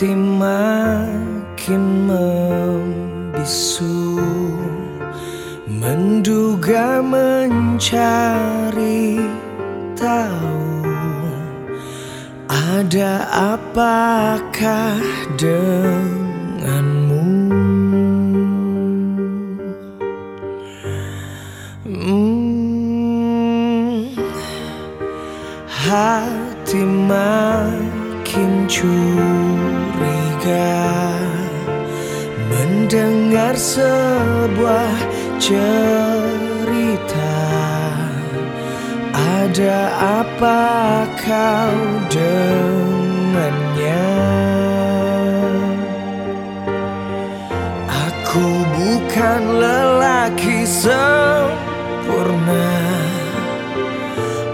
Hati makin membisu Menduga mencari tahu. Ada apakah denganmu? Hmm, Hati makin Mendengar sebuah cerita? Ada apa kau dengannya? Aku bukan lelaki sempurna.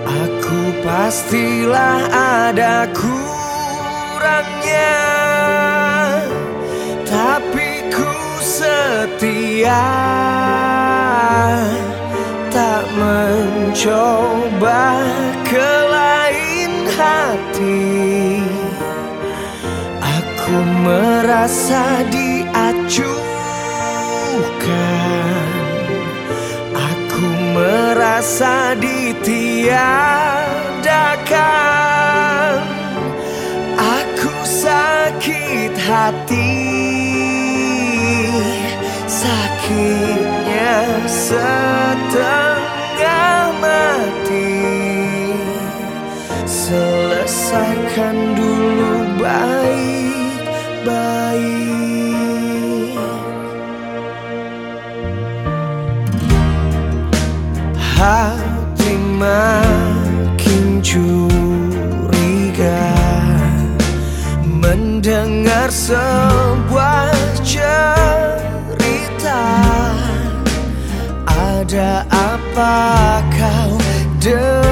Aku pastilah ada kurangnya Tapi ku setia Tak mencoba ke lain hati. Aku merasa diacuhkan. Aku merasa ditiadakan hati Sakitnya setengah mati. Selesaikan dulu baik-baik. Hati makin curiga Mendengar sebuah cerita. Ada apa kau dengar